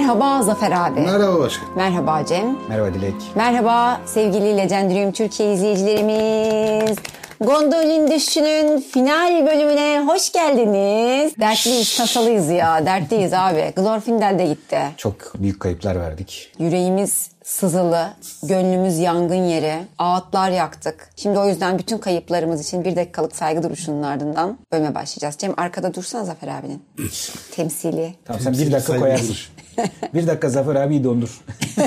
Merhaba Zafer abi. Merhaba başkan. Merhaba Cem. Merhaba Dilek. Merhaba sevgili Legendarium Türkiye izleyicilerimiz. Gondolin Düşüşü'nün final bölümüne hoş geldiniz. Dertliyiz, tasalıyız ya. Dertliyiz abi. Glorfindel de gitti. Çok büyük kayıplar verdik. Yüreğimiz sızılı, gönlümüz yangın yeri, ağıtlar yaktık. Şimdi o yüzden bütün kayıplarımız için bir dakikalık saygı duruşunun ardından bölüme başlayacağız. Cem arkada dursan Zafer abinin. Temsili. Tamam sen bir dakika koyarsın. Bir dakika Zafer abiyi dondur.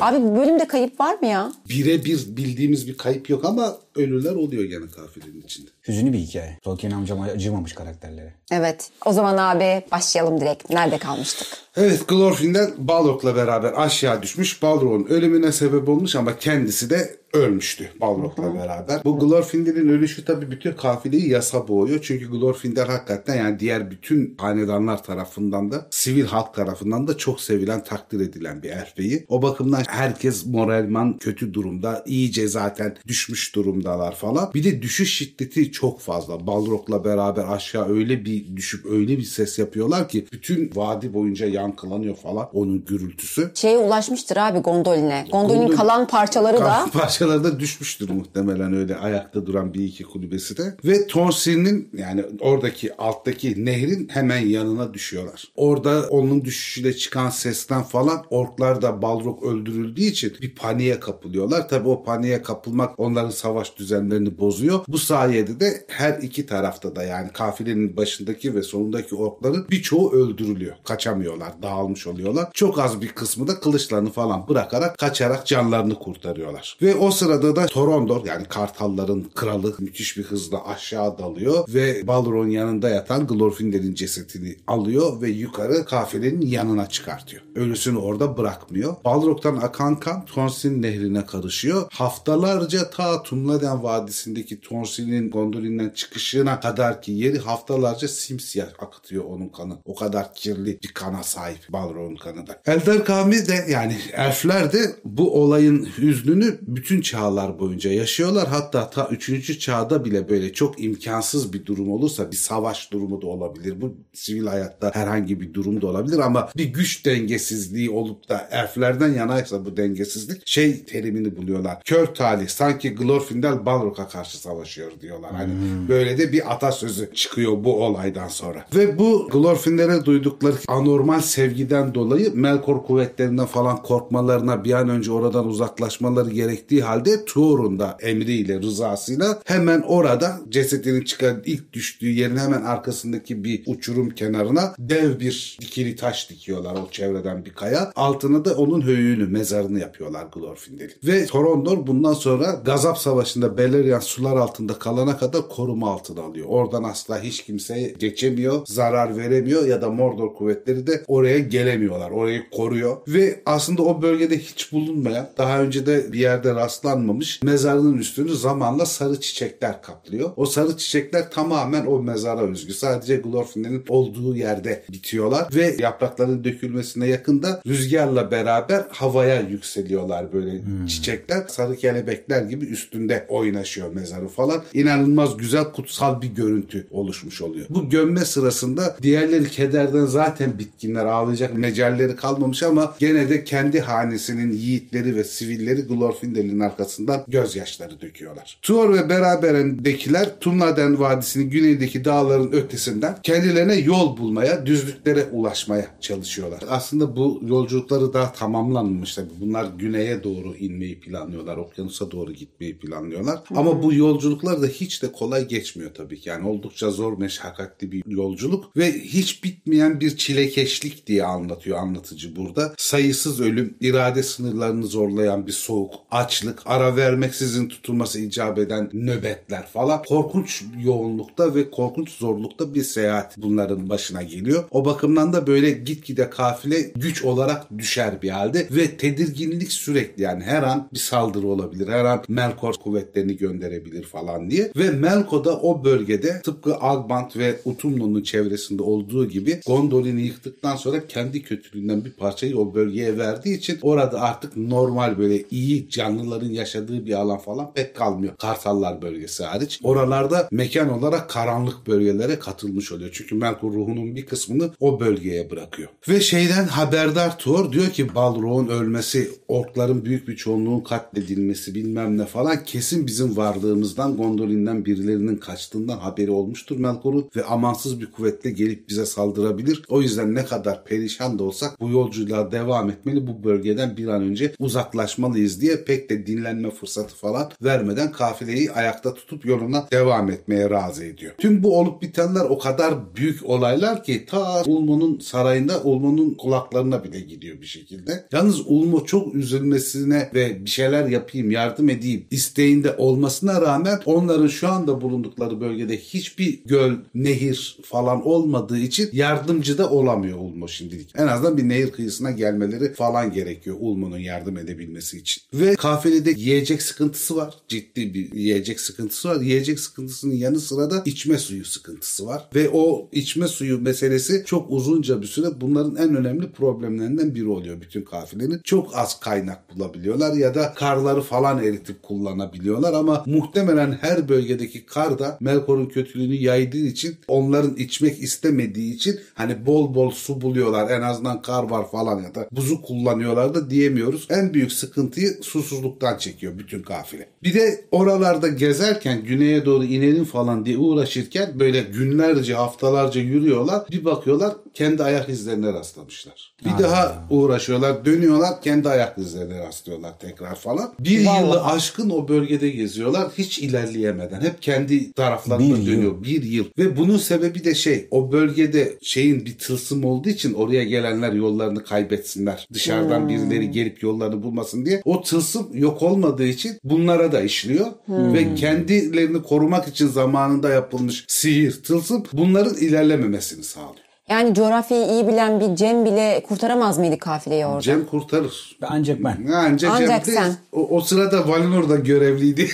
Abi bu bölümde kayıp var mı ya? Birebir bildiğimiz bir kayıp yok ama ölüler oluyor gene kafilenin içinde. Hüzünlü bir hikaye. Tolkien amcam acımamış karakterlere. Evet. O zaman abi başlayalım direkt. Nerede kalmıştık? Evet Glorfindel Balrog'la beraber aşağı düşmüş. Balrog'un ölümüne sebep olmuş ama kendisi de ölmüştü Balrog'la beraber. Bu Glorfindel'in ölüşü tabii bütün kafileyi yasa boğuyor. Çünkü Glorfindel hakikaten yani diğer bütün hanedanlar tarafından da sivil halk tarafından da çok sevilen takdir edilen bir elfeyi. O bakımdan herkes moralman kötü durumda. iyice zaten düşmüş durumdalar falan. Bir de düşüş şiddeti çok fazla. Balrog'la beraber aşağı öyle bir düşüp öyle bir ses yapıyorlar ki bütün vadi boyunca yankılanıyor falan onun gürültüsü. Şeye ulaşmıştır abi Gondolin'e. Gondolin'in Gondol- kalan parçaları da Kalan parçalarda düşmüştür muhtemelen öyle ayakta duran bir iki kulübesi de. Ve Tonsin'in yani oradaki alttaki nehrin hemen yanına düşüyorlar. Orada onun düşüşüyle çıkan sesten falan orklar da Balrog öldürüldüğü için bir paniğe kapılıyorlar. Tabii o paniğe kapılmak onların savaş düzenlerini bozuyor. Bu sayede de her iki tarafta da yani kafilenin başındaki ve sonundaki orkların birçoğu öldürülüyor. Kaçamıyorlar, dağılmış oluyorlar. Çok az bir kısmı da kılıçlarını falan bırakarak kaçarak canlarını kurtarıyorlar. Ve o sırada da Torondor yani kartalların kralı müthiş bir hızla aşağı dalıyor ve Balrog'un yanında yatan Glorfindel'in cesetini alıyor ve yukarı kafilenin yanına çıkartıyor. Ölüsünü orada bırakmıyor. Balrog'dan akan kan Tonsin nehrine karışıyor. Haftalarca ta Tumladen Vadisi'ndeki Tonsin'in Gondolin'den çıkışına kadar ki yeri haftalarca simsiyah akıtıyor onun kanı. O kadar kirli bir kana sahip Balrog'un kanı da. Eldar kavmi de yani elfler de bu olayın hüznünü bütün çağlar boyunca yaşıyorlar. Hatta ta 3. çağda bile böyle çok imkansız bir durum olursa bir savaş durumu da olabilir. Bu sivil hayatta herhangi bir durum da olabilir ama bir güç dengesizliği olup da elflerden yanaysa bu dengesizlik şey terimini buluyorlar. Kör talih sanki Glorfindel Balrog'a karşı savaşıyor diyorlar. Hani böyle de bir atasözü çıkıyor bu olaydan sonra. Ve bu Glorfindel'e duydukları anormal sevgiden dolayı Melkor kuvvetlerinden falan korkmalarına bir an önce oradan uzaklaşmaları gerektiği halde Tuor'un da emriyle, rızasıyla hemen orada cesedinin çıkan ilk düştüğü yerin hemen arkasındaki bir uçurum kenarına dev bir dikili taş dikiyorlar o çevreden bir kaya. Altına da onun höyüğünü, mezarını yapıyorlar Glorfindel'in. Ve Torondor bundan sonra Gazap Savaşı'nda Beleriand sular altında kalana kadar koruma altına alıyor. Oradan asla hiç kimse geçemiyor, zarar veremiyor ya da Mordor kuvvetleri de oraya gelemiyorlar. Orayı koruyor. Ve aslında o bölgede hiç bulunmayan, daha önce de bir yerde rastlanmamış mezarının üstünü zamanla sarı çiçekler kaplıyor. O sarı çiçekler tamamen o mezara özgü. Sadece Glorfindel'in olduğu yerde bitiyorlar ve yaprakların dökülmesine yakında rüzgarla beraber havaya yükseliyorlar böyle çiçekler. Sarı kelebekler gibi üstünde oynaşıyor mezarı falan. İnanılmaz güzel kutsal bir görüntü oluşmuş oluyor. Bu gömme sırasında diğerleri kederden zaten bitkinler ağlayacak mecalleri kalmamış ama gene de kendi hanesinin yiğitleri ve sivilleri Glorfindel'in arkasından gözyaşları döküyorlar. Tuor ve beraberindekiler Tumladen Vadisi'nin güneydeki dağların ötesinden kendilerine yol bulmaya, düzlüklere ulaşmaya çalışıyorlar. Aslında bu yolculukları daha tamamlanmamış tabii. Bunlar güneye doğru inmeyi planlıyorlar. Okyanusa doğru gitmeyi planlıyorlar. Ama bu yolculuklar da hiç de kolay geçmiyor tabii ki. Yani oldukça zor, meşakkatli bir yolculuk ve hiç bitmeyen bir çilekeşlik diye anlatıyor anlatıcı burada. Sayısız ölüm, irade sınırlarını zorlayan bir soğuk, açlık, ara vermeksizin tutulması icap eden nöbetler falan. Korkunç yoğunlukta ve korkunç zorlukta bir seyahat bunların başına geliyor. O bakımdan da böyle gitgide kafile güç olarak düşer bir halde ve tedirginlik sürekli yani her an bir saldırı olabilir. Her an Melkor kuvvetlerini gönderebilir falan diye. Ve Melko da o bölgede tıpkı Agbant ve Utumno'nun çevresinde olduğu gibi Gondolin'i yıktıktan sonra kendi kötülüğünden bir parçayı o bölgeye verdiği için orada artık normal böyle iyi canlıların yaşadığı bir alan falan pek kalmıyor. Kartallar bölgesi hariç. Oralarda mekan olarak karanlık bölgelere katılmış oluyor. Çünkü Melkor ruhunun bir kısmını o bölgeye bırakıyor. Ve şeyden haberdar Thor diyor ki Balrog'un ölmesi, orkların büyük bir çoğunluğun katledilmesi bilmem ne falan kesin bizim varlığımızdan Gondolin'den birilerinin kaçtığından haberi olmuştur Melkor'un ve amansız bir kuvvetle gelip bize saldırabilir. O yüzden ne kadar perişan da olsak bu yolculuğa devam etmeli bu bölgeden bir an önce uzaklaşmalıyız diye pek de dinlenme fırsatı falan vermeden kafileyi ayakta tutup yoluna devam etmeye razı ediyor. Tüm bu olup bitenler o kadar büyük olaylar ki ta Ulmo'nun sarayında Ulmo'nun kulaklarına bile gidiyor bir şekilde. Yalnız Ulmo çok üzülmesine ve bir şeyler yapayım, yardım edeyim isteğinde olmasına rağmen onların şu anda bulundukları bölgede hiçbir göl, nehir falan olmadığı için yardımcı da olamıyor Ulmo şimdilik. En azından bir nehir kıyısına gelmeleri falan gerekiyor Ulmo'nun yardım edebilmesi için. Ve kafilede yiyecek sıkıntısı var. Ciddi bir yiyecek sıkıntısı var. Yiyecek sıkıntısının yanı sıra da içme suyu sıkıntısı var. Ve o içme suyu meselesi çok uzunca bir süre bunların en önemli problemlerinden biri oluyor bütün kafilenin. Çok az kaynak bulabiliyorlar ya da karları falan eritip kullanabiliyorlar ama muhtemelen her bölgedeki kar da Melkor'un kötülüğünü yaydığı için onların içmek istemediği için hani bol bol su buluyorlar en azından kar var falan ya da buzu kullanıyorlar da diyemiyoruz. En büyük sıkıntıyı susuzluktan çekiyor bütün kafile. Bir de oralarda gezerken güneye doğru inelim falan diye uğraşırken böyle günlerce haftalarca yürüyorlar. Bir bakıyorlar kendi ayak izlerine rastlamışlar. Bir daha uğraşıyorlar dönüyorlar kendi ayak izlerine rastlıyorlar tekrar falan. Bir yılı aşkın o bölgede geziyorlar hiç ilerleyemeden. Hep kendi taraflarına Bir yıl. dönüyor. Bir yıl. Ve bunun sebebi de şey o bölgede şeyin bir tılsım olduğu için oraya gelenler yollarını kaybetsinler. Dışarıdan birileri gelip yollarını bulmasın diye. O tılsım yok olmadığı için bunlara da işliyor. Ve kendilerini korumak için zamanında yapılmış sihir, tılsım bunların ilerlememesini sağlıyor. Yani coğrafyayı iyi bilen bir Cem bile kurtaramaz mıydı kafileyi orada? Cem kurtarır. Ancak ben. Ancak, Ancak Cem de- sen. O, o sırada Valinor'da görevliydi.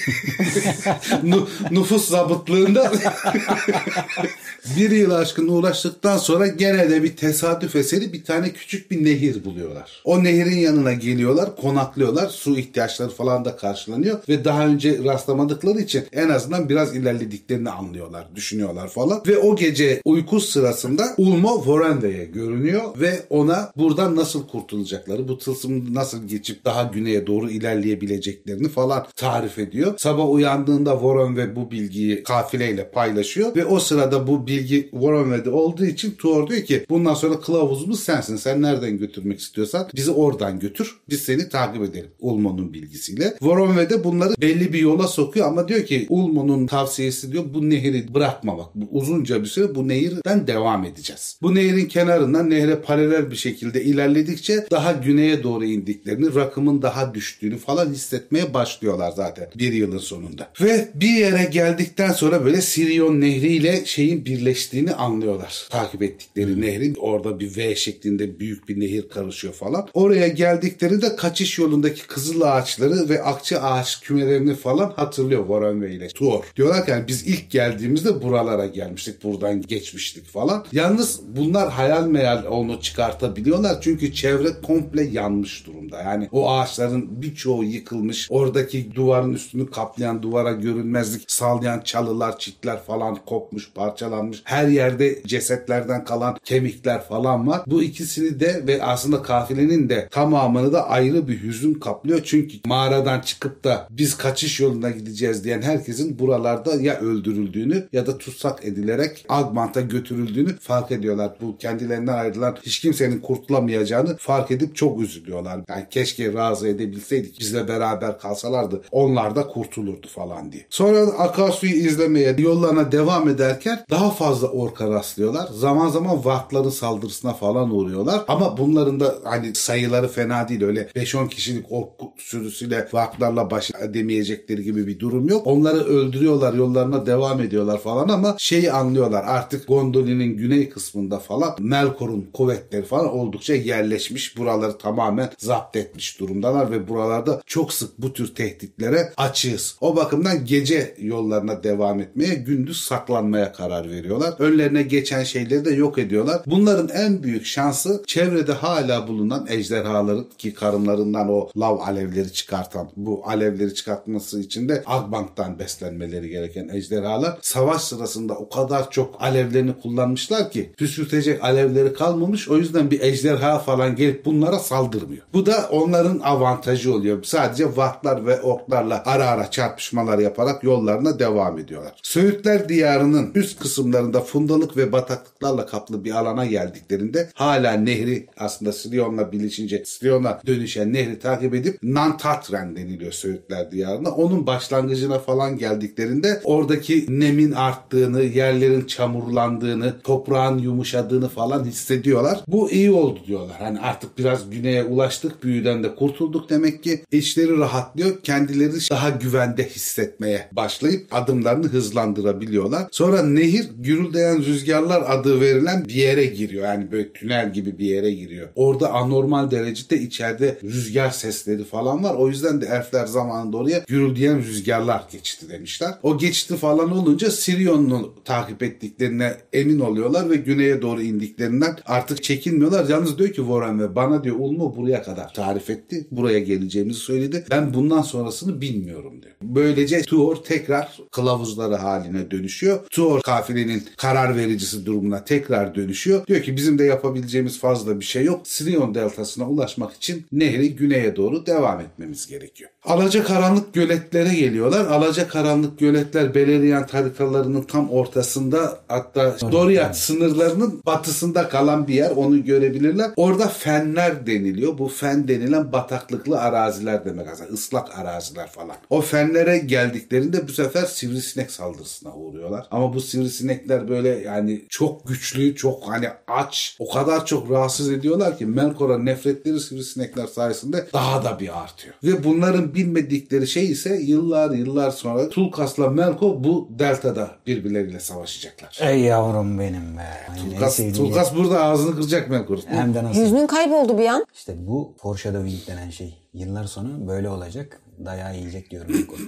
Nu- nüfus zabıtlığında bir yıl aşkın uğraştıktan sonra gene de bir tesadüf eseri bir tane küçük bir nehir buluyorlar. O nehrin yanına geliyorlar, konaklıyorlar. Su ihtiyaçları falan da karşılanıyor ve daha önce rastlamadıkları için en azından biraz ilerlediklerini anlıyorlar, düşünüyorlar falan. Ve o gece uyku sırasında Ulmo Vorende'ye görünüyor ve ona buradan nasıl kurtulacakları, bu tılsımı nasıl geçip daha güneye doğru ilerleyebileceklerini falan tarif ediyor. Sabah uyandığında Voronve bu bilgiyi kafileyle paylaşıyor ve o sırada bu bilgi Voronve'de olduğu için Tuor diyor ki bundan sonra kılavuzumuz sensin. Sen nereden götürmek istiyorsan bizi oradan götür. Biz seni takip edelim. Ulmo'nun bilgisiyle. Voronve de bunları belli bir yola sokuyor ama diyor ki Ulmo'nun tavsiyesi diyor bu nehri bırakma bak. Bu uzunca bir süre bu nehirden devam edeceğiz. Bu nehrin kenarından nehre paralel bir şekilde ilerledikçe daha güneye doğru indiklerini, rakımın daha düştüğünü falan hissetmeye başlıyorlar zaten bir yılın sonunda. Ve bir yere geldikten sonra böyle Sirion Nehri ile şeyin birleştiğini anlıyorlar. Takip ettikleri nehrin orada bir V şeklinde büyük bir nehir karışıyor falan. Oraya geldiklerinde kaçış yolundaki kızıl ağaçları ve akçe ağaç kümelerini falan hatırlıyor Voronve ile Tuor. Diyorlar ki yani biz ilk geldiğimizde buralara gelmiştik. Buradan geçmiştik falan. Yalnız bunlar hayal meyal onu çıkartabiliyorlar. Çünkü çevre komple yanmış durumda. Yani o ağaçların birçoğu yıkılmış. Oradaki duvarın üstünü kaplayan duvara görünmezlik sağlayan çalılar, çitler falan kopmuş, parçalanmış. Her yerde cesetlerden kalan kemikler falan var. Bu ikisini de ve aslında kafilenin de tamamını da ayrı bir hüzün kaplıyor. Çünkü mağaradan çıkıp da biz kaçış yoluna gideceğiz diyen herkesin buralarda ya öldürüldüğünü ya da tutsak edilerek Agmant'a götürüldüğünü fark ediyorlar. Bu kendilerinden ayrılan hiç kimsenin kurtulamayacağını fark edip çok üzülüyorlar. Yani keşke razı edebilseydik bizle beraber kalsalardı onlar da kurtulurdu falan diye. Sonra akarsuyu izlemeye yollarına devam ederken daha fazla orka rastlıyorlar. Zaman zaman Varkların saldırısına falan uğruyorlar. Ama bunların da hani sayıları fena değil. Öyle 5-10 kişilik ork sürüsüyle Varklarla baş edemeyecekleri gibi bir durum yok. Onları öldürüyorlar, yollarına devam ediyorlar falan ama şeyi anlıyorlar. Artık Gondolin'in güney kısmı kısmında falan Melkor'un kuvvetleri falan oldukça yerleşmiş. Buraları tamamen zapt etmiş durumdalar ve buralarda çok sık bu tür tehditlere açığız. O bakımdan gece yollarına devam etmeye, gündüz saklanmaya karar veriyorlar. Önlerine geçen şeyleri de yok ediyorlar. Bunların en büyük şansı çevrede hala bulunan ejderhaların ki karınlarından o lav alevleri çıkartan bu alevleri çıkartması için de Agbank'tan beslenmeleri gereken ejderhalar savaş sırasında o kadar çok alevlerini kullanmışlar ki püskürtecek alevleri kalmamış. O yüzden bir ejderha falan gelip bunlara saldırmıyor. Bu da onların avantajı oluyor. Sadece vatlar ve oklarla ara ara çarpışmalar yaparak yollarına devam ediyorlar. Söğütler diyarının üst kısımlarında fundalık ve bataklıklarla kaplı bir alana geldiklerinde hala nehri aslında Sirion'la birleşince Sirion'a dönüşen nehri takip edip Nantatren deniliyor Söğütler diyarına. Onun başlangıcına falan geldiklerinde oradaki nemin arttığını, yerlerin çamurlandığını, toprağın yumuşadığını falan hissediyorlar. Bu iyi oldu diyorlar. Hani artık biraz güneye ulaştık, büyüden de kurtulduk demek ki. içleri rahatlıyor, kendileri daha güvende hissetmeye başlayıp adımlarını hızlandırabiliyorlar. Sonra nehir gürüldeyen rüzgarlar adı verilen bir yere giriyor. Yani böyle tünel gibi bir yere giriyor. Orada anormal derecede içeride rüzgar sesleri falan var. O yüzden de elfler zamanında oraya gürüldeyen rüzgarlar geçti demişler. O geçti falan olunca Sirion'u takip ettiklerine emin oluyorlar ve güneye doğru indiklerinden artık çekinmiyorlar. Yalnız diyor ki Warren ve bana diyor Ulmo buraya kadar tarif etti. Buraya geleceğimizi söyledi. Ben bundan sonrasını bilmiyorum diyor. Böylece Tuor tekrar kılavuzları haline dönüşüyor. Tuor kafilenin karar vericisi durumuna tekrar dönüşüyor. Diyor ki bizim de yapabileceğimiz fazla bir şey yok. Sirion deltasına ulaşmak için nehri güneye doğru devam etmemiz gerekiyor. Alaca karanlık göletlere geliyorlar. Alaca karanlık göletler Beleriand haritalarının tam ortasında hatta Doriath sınırlarının batısında kalan bir yer. Onu görebilirler. Orada fenler deniliyor. Bu fen denilen bataklıklı araziler demek aslında. ıslak araziler falan. O fenlere geldiklerinde bu sefer sivrisinek saldırısına uğruyorlar. Ama bu sivrisinekler böyle yani çok güçlü, çok hani aç, o kadar çok rahatsız ediyorlar ki Melkor'a nefretleri sivrisinekler sayesinde daha da bir artıyor. Ve bunların bilmedikleri şey ise yıllar yıllar sonra Tulkas'la Melkor bu deltada birbirleriyle savaşacaklar. Ey yavrum benim be. En Tulkas, Tulkas burada ağzını kıracak Melkor. Hem de nasıl? Hüznün kayboldu bir an. İşte bu foreshadowing denen şey. Yıllar sonra böyle olacak. Dayağı yiyecek diyorum. bu konu.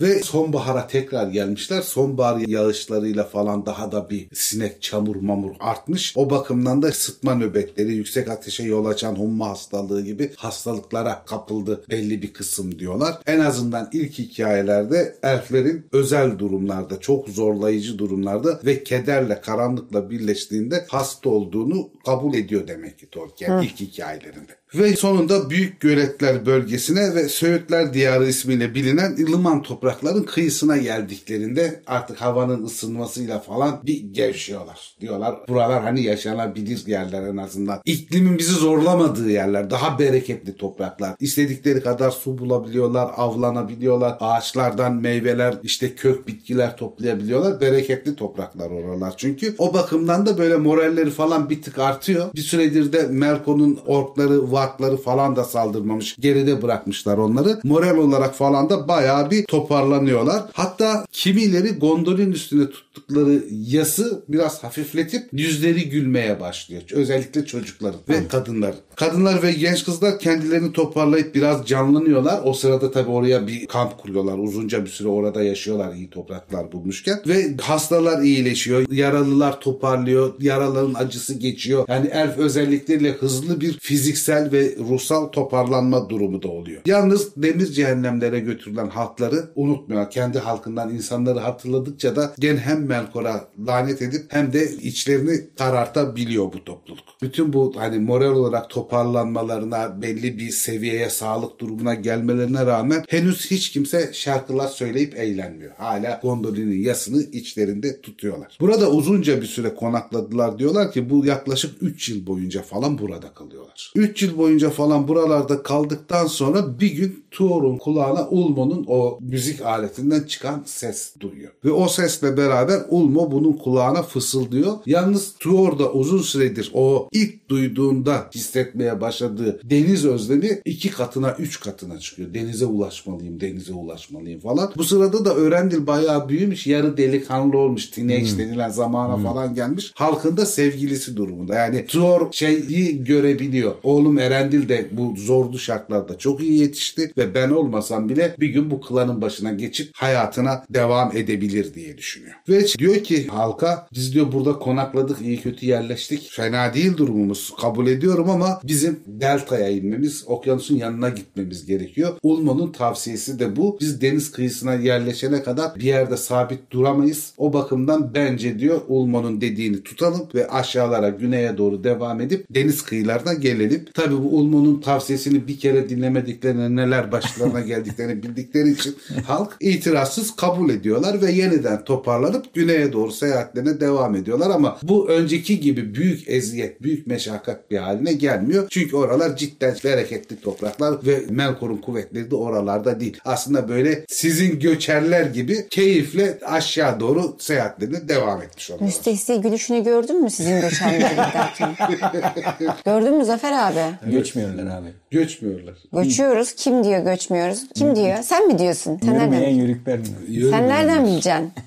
Ve sonbahara tekrar gelmişler. Sonbahar yağışlarıyla falan daha da bir sinek, çamur, mamur artmış. O bakımdan da sıtma nöbetleri, yüksek ateşe yol açan humma hastalığı gibi hastalıklara kapıldı belli bir kısım diyorlar. En azından ilk hikayelerde elflerin özel durumlarda, çok zorlayıcı durumlarda ve kederle, karanlıkla birleştiğinde hasta olduğunu kabul ediyor demek ki Tolkien ilk hikayelerinde. Ve sonunda Büyük Göletler bölgesine ve Söğütler Diyarı ismiyle bilinen ılıman toprakların kıyısına geldiklerinde artık havanın ısınmasıyla falan bir gevşiyorlar. Diyorlar buralar hani yaşanabilir yerler en azından. İklimin bizi zorlamadığı yerler, daha bereketli topraklar. İstedikleri kadar su bulabiliyorlar, avlanabiliyorlar. Ağaçlardan meyveler, işte kök bitkiler toplayabiliyorlar. Bereketli topraklar oralar çünkü. O bakımdan da böyle moralleri falan bir tık artıyor. Bir süredir de Melkon'un orkları, varkları falan da saldırmamış. Geride bırakmışlar onları. Moral olarak falan da bayağı bir toparlanıyorlar. Hatta kimileri gondolin üstüne tuttukları yası biraz hafifletip yüzleri gülmeye başlıyor. Özellikle çocukların ve kadınların. Kadınlar ve genç kızlar kendilerini toparlayıp biraz canlanıyorlar. O sırada tabii oraya bir kamp kuruyorlar. Uzunca bir süre orada yaşıyorlar iyi topraklar bulmuşken. Ve hastalar iyileşiyor. Yaralılar toparlıyor. Yaraların acısı geçiyor. Yani elf özellikleriyle hızlı bir fiziksel ve ruhsal toparlanma durumu da oluyor. Yalnız demir cehennemlere götürülen halkları unutmuyor. Kendi halkından insanları hatırladıkça da gen hem Melkor'a lanet edip hem de içlerini karartabiliyor bu topluluk. Bütün bu hani moral olarak toparlanmalarına belli bir seviyeye sağlık durumuna gelmelerine rağmen henüz hiç kimse şarkılar söyleyip eğlenmiyor. Hala Gondolin'in yasını içlerinde tutuyorlar. Burada uzunca bir süre konakladılar diyorlar ki bu yaklaşık 3 yıl boyunca falan burada kalıyorlar. 3 yıl yıl boyunca falan buralarda kaldıktan sonra bir gün Tuor'un kulağına Ulmo'nun o müzik aletinden çıkan ses duyuyor. Ve o sesle beraber Ulmo bunun kulağına fısıldıyor. Yalnız Tuor da uzun süredir o ilk duyduğunda hissetmeye başladığı deniz özlemi iki katına üç katına çıkıyor. Denize ulaşmalıyım, denize ulaşmalıyım falan. Bu sırada da Örendil bayağı büyümüş, yarı delikanlı olmuş. Teenage denilen zamana falan gelmiş. Halkın da sevgilisi durumunda. Yani Tuor şeyi görebiliyor. Oğlum Erendil de bu zorlu şartlarda çok iyi yetişti ve ben olmasam bile bir gün bu klanın başına geçip hayatına devam edebilir diye düşünüyor. Ve diyor ki halka biz diyor burada konakladık iyi kötü yerleştik. Fena değil durumumuz kabul ediyorum ama bizim deltaya inmemiz okyanusun yanına gitmemiz gerekiyor. Ulmo'nun tavsiyesi de bu. Biz deniz kıyısına yerleşene kadar bir yerde sabit duramayız. O bakımdan bence diyor Ulmo'nun dediğini tutalım ve aşağılara güneye doğru devam edip deniz kıyılarına gelelim. Tabii bu Ulmo'nun tavsiyesini bir kere dinlemediklerine neler başlarına geldiklerini bildikleri için halk itirazsız kabul ediyorlar ve yeniden toparlanıp güneye doğru seyahatlerine devam ediyorlar ama bu önceki gibi büyük eziyet, büyük meşakkat bir haline gelmiyor. Çünkü oralar cidden bereketli topraklar ve Melkor'un kuvvetleri de oralarda değil. Aslında böyle sizin göçerler gibi keyifle aşağı doğru seyahatlerine devam etmiş oluyorlar. Müstehsi gülüşünü gördün mü sizin giderken? Gördün mü Zafer abi? Göçmüyorlar abi. Göçmüyorlar. Göçüyoruz. Kim diyor göçmüyoruz? Kim diyor? Sen mi diyorsun? Sen Yürümeyen nereden, yörük vermiyor. sen nereden bileceksin?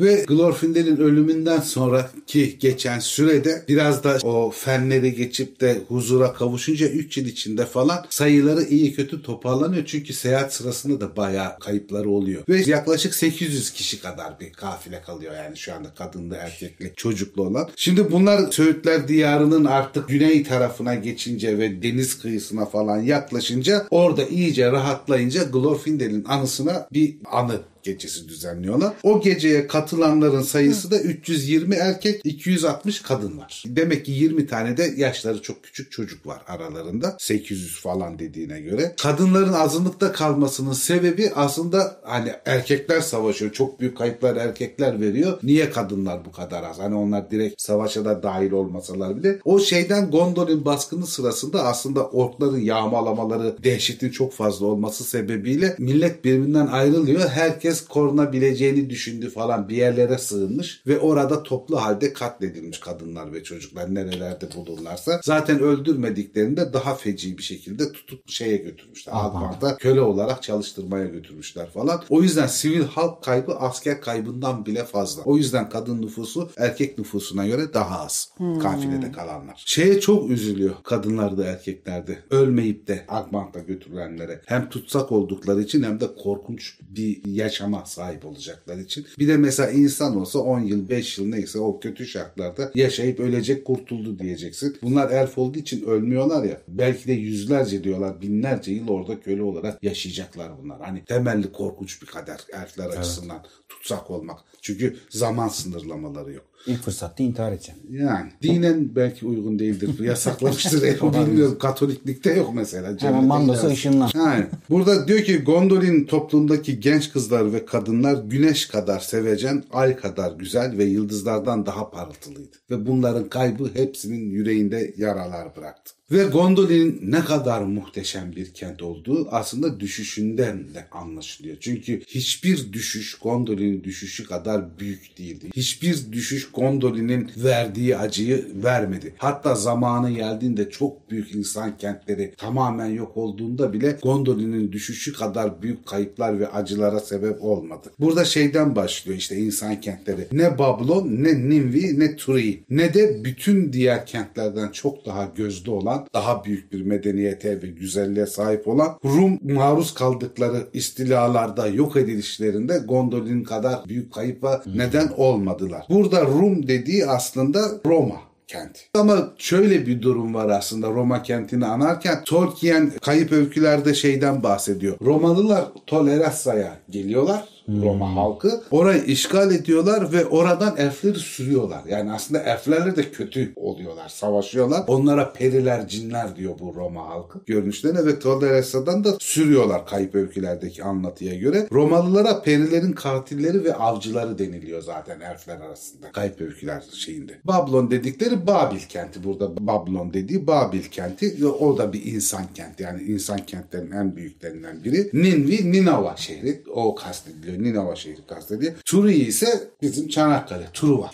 Ve Glorfindel'in ölümünden sonraki geçen sürede biraz da o fenleri geçip de huzura kavuşunca 3 yıl içinde falan sayıları iyi kötü toparlanıyor. Çünkü seyahat sırasında da bayağı kayıpları oluyor. Ve yaklaşık 800 kişi kadar bir kafile kalıyor yani şu anda kadınlı erkekli çocuklu olan. Şimdi bunlar Söğütler Diyarı'nın artık güney tarafına geçince ve deniz kıyısına falan yaklaşınca orada iyice rahatlayınca Glorfindel'in anısına bir anı gecesi düzenliyorlar. O geceye katılanların sayısı da 320 erkek, 260 kadın var. Demek ki 20 tane de yaşları çok küçük çocuk var aralarında. 800 falan dediğine göre. Kadınların azınlıkta kalmasının sebebi aslında hani erkekler savaşıyor. Çok büyük kayıplar erkekler veriyor. Niye kadınlar bu kadar az? Hani onlar direkt savaşa da dahil olmasalar bile. O şeyden Gondolin baskını sırasında aslında orkların yağmalamaları, dehşetin çok fazla olması sebebiyle millet birbirinden ayrılıyor. Herkes korunabileceğini düşündü falan bir yerlere sığınmış ve orada toplu halde katledilmiş kadınlar ve çocuklar nerelerde bulurlarsa. Zaten öldürmediklerinde daha feci bir şekilde tutup şeye götürmüşler. Almanya'da köle olarak çalıştırmaya götürmüşler falan. O yüzden sivil halk kaybı asker kaybından bile fazla. O yüzden kadın nüfusu erkek nüfusuna göre daha az. Kafilede kalanlar. Şeye çok üzülüyor kadınlar da erkekler de. Ölmeyip de Akbank'ta götürülenlere. Hem tutsak oldukları için hem de korkunç bir yaşama sahip olacakları için. Bir de mesela insan olsa 10 yıl 5 yıl neyse o kötü şartlarda yaşayıp ölecek kurtuldu diyeceksin. Bunlar elf olduğu için ölmüyorlar ya. Belki de yüzlerce diyorlar binlerce yıl orada köle olarak yaşayacaklar bunlar. Hani temelli korkunç bir kader elfler açısından tutsak olmak. Çünkü zaman sınırlamaları yok. İlk fırsatta intihar edeceğim. Yani dinen belki uygun değildir. Yasaklamıştır. Bilmiyorum. Katoliklikte yok mesela. Mandosu gidersin. ışınlan. Yani burada diyor ki Gondolin toplumdaki genç kızlar ve kadınlar güneş kadar sevecen, ay kadar güzel ve yıldızlardan daha parıltılıydı. Ve bunların kaybı hepsinin yüreğinde yaralar bıraktı. Ve Gondolin'in ne kadar muhteşem bir kent olduğu aslında düşüşünden de anlaşılıyor. Çünkü hiçbir düşüş Gondolin'in düşüşü kadar büyük değildi. Hiçbir düşüş Gondolin'in verdiği acıyı vermedi. Hatta zamanı geldiğinde çok büyük insan kentleri tamamen yok olduğunda bile Gondolin'in düşüşü kadar büyük kayıplar ve acılara sebep olmadı. Burada şeyden başlıyor işte insan kentleri. Ne Babylon, ne Ninvi, ne Turi, ne de bütün diğer kentlerden çok daha gözde olan, daha büyük bir medeniyete ve güzelliğe sahip olan Rum maruz kaldıkları istilalarda yok edilişlerinde Gondolin kadar büyük kayıpa neden olmadılar. Burada Rum dediği aslında Roma kenti. Ama şöyle bir durum var aslında Roma kentini anarken Tolkien kayıp öykülerde şeyden bahsediyor. Romalılar Tolerassa'ya geliyorlar Roma halkı. Orayı işgal ediyorlar ve oradan elfleri sürüyorlar. Yani aslında elflerle de kötü oluyorlar, savaşıyorlar. Onlara periler, cinler diyor bu Roma halkı. Görünüşlerine ve Torderesa'dan da sürüyorlar kayıp öykülerdeki anlatıya göre. Romalılara perilerin katilleri ve avcıları deniliyor zaten elfler arasında. Kayıp öyküler şeyinde. Bablon dedikleri Babil kenti. Burada Bablon dediği Babil kenti. O da bir insan kenti. Yani insan kentlerin en büyüklerinden biri. Ninvi, Ninova şehri. O kastediliyor. Ninova şehri kastediliyor. Turi ise bizim Çanakkale. Truva.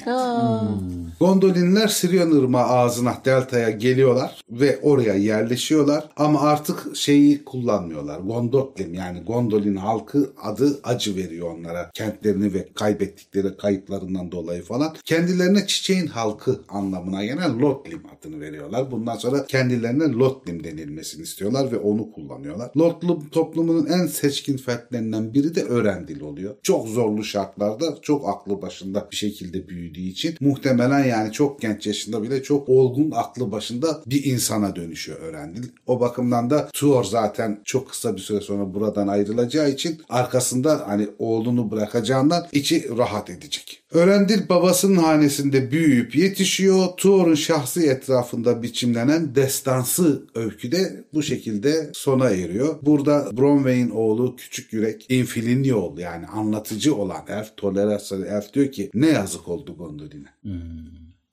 Gondolinler Siryon Irmağı ağzına deltaya geliyorlar ve oraya yerleşiyorlar ama artık şeyi kullanmıyorlar. Gondotlim yani Gondolin halkı adı acı veriyor onlara. Kentlerini ve kaybettikleri kayıplarından dolayı falan. Kendilerine çiçeğin halkı anlamına gelen Lotlim adını veriyorlar. Bundan sonra kendilerine Lotlim denilmesini istiyorlar ve onu kullanıyorlar. Lotlim toplumunun en seçkin fertlerinden biri de öğrendil oluyor. Çok zorlu şartlarda çok aklı başında bir şekilde büyüdüğü için muhtemelen yani çok genç yaşında bile çok olgun aklı başında bir insana dönüşüyor öğrendil. O bakımdan da Tuor zaten çok kısa bir süre sonra buradan ayrılacağı için arkasında hani oğlunu bırakacağından içi rahat edecek. Öğrendil babasının hanesinde büyüyüp yetişiyor. Tuor'un şahsi etrafında biçimlenen destansı öyküde bu şekilde sona eriyor. Burada Bronway'in oğlu Küçük Yürek Infilinio yani anlatıcı olan Elf, Tolerasyalı Elf diyor ki ne yazık oldu Gondolin'e.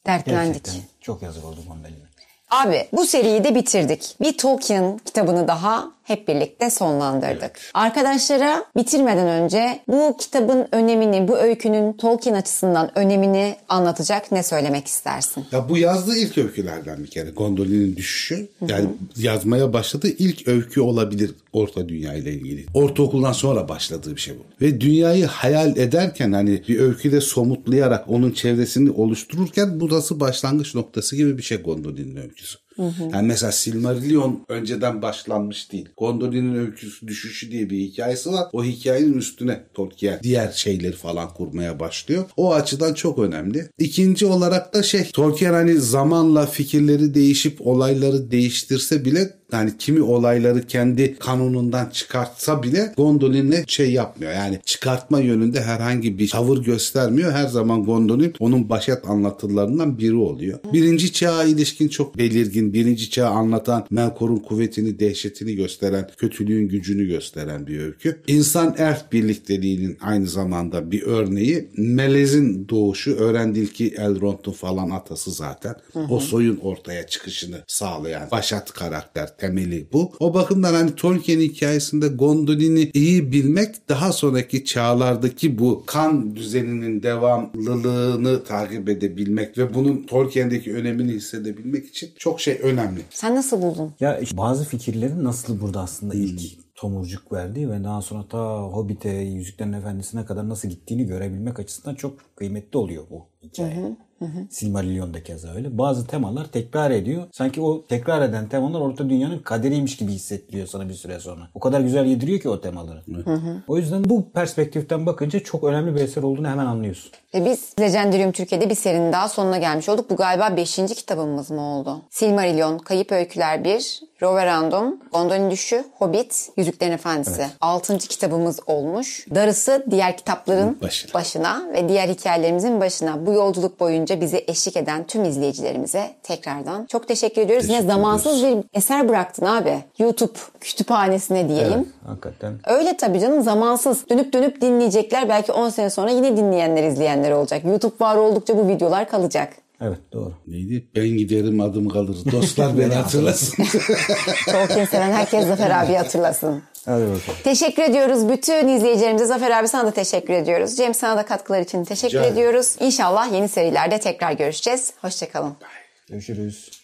Dertlendik. Gerçekten çok yazık oldu Gondolin'e. Abi bu seriyi de bitirdik. Bir Tolkien kitabını daha hep birlikte sonlandırdık. Arkadaşlara bitirmeden önce bu kitabın önemini, bu öykünün Tolkien açısından önemini anlatacak ne söylemek istersin? Ya bu yazdığı ilk öykülerden bir kere Gondolin'in düşüşü. Yani yazmaya başladığı ilk öykü olabilir Orta Dünya ile ilgili. Ortaokuldan sonra başladığı bir şey bu. Ve dünyayı hayal ederken hani bir öyküde somutlayarak onun çevresini oluştururken burası başlangıç noktası gibi bir şey Gondolin'in öyküsü. Peace. Yani mesela Silmarillion önceden başlanmış değil. Gondolin'in öyküsü düşüşü diye bir hikayesi var. O hikayenin üstüne Tolkien diğer şeyleri falan kurmaya başlıyor. O açıdan çok önemli. İkinci olarak da şey Tolkien hani zamanla fikirleri değişip olayları değiştirse bile yani kimi olayları kendi kanunundan çıkartsa bile Gondolin'le şey yapmıyor. Yani çıkartma yönünde herhangi bir tavır göstermiyor. Her zaman Gondolin onun başat anlatılarından biri oluyor. Birinci çağa ilişkin çok belirgin, birinci çağı anlatan Melkor'un kuvvetini, dehşetini gösteren, kötülüğün gücünü gösteren bir öykü. İnsan elf birlikteliğinin aynı zamanda bir örneği. Melez'in doğuşu, öğrendil ki Elrond'un falan atası zaten. O soyun ortaya çıkışını sağlayan başat karakter temeli bu. O bakımdan hani Tolkien hikayesinde Gondolin'i iyi bilmek daha sonraki çağlardaki bu kan düzeninin devamlılığını takip edebilmek ve bunun Tolkien'deki önemini hissedebilmek için çok şey önemli. Sen nasıl buldun? Ya işte bazı fikirlerin nasıl burada aslında ilk tomurcuk verdiği ve daha sonra ta Hobbit'e, Yüzüklerin Efendisi'ne kadar nasıl gittiğini görebilmek açısından çok kıymetli oluyor bu hikaye. Silmarillion da keza öyle. Bazı temalar tekrar ediyor. Sanki o tekrar eden temalar orta dünyanın kaderiymiş gibi hissettiriyor sana bir süre sonra. O kadar güzel yediriyor ki o temaları. O yüzden bu perspektiften bakınca çok önemli bir eser olduğunu hemen anlıyorsun. Ve biz Legendarium Türkiye'de bir serinin daha sonuna gelmiş olduk. Bu galiba 5. kitabımız mı oldu? Silmarillion, Kayıp Öyküler 1, Roverandom, Gondolin Düşü, Hobbit, Yüzüklerin Efendisi. 6. kitabımız olmuş. Darısı diğer kitapların Başına. başına ve diğer hikayelerimizin başına. Bu yolculuk boyunca bizi eşlik eden tüm izleyicilerimize tekrardan çok teşekkür ediyoruz. Yine Teşekkür zamansız bir eser bıraktın abi. YouTube kütüphanesine diyelim. Hakikaten. Öyle tabii canım zamansız. Dönüp dönüp dinleyecekler. Belki 10 sene sonra yine dinleyenler, izleyenler olacak. YouTube var oldukça bu videolar kalacak. Evet doğru. Neydi? Ben giderim adım kalır. Dostlar beni hatırlasın. Tolkien seven herkes Zafer abi hatırlasın. Hadi bakalım. Teşekkür ediyoruz bütün izleyicilerimize. Zafer abi sana da teşekkür ediyoruz. Cem sana da katkılar için teşekkür Rica ediyoruz. İnşallah yeni serilerde tekrar görüşeceğiz. Hoşçakalın. Görüşürüz.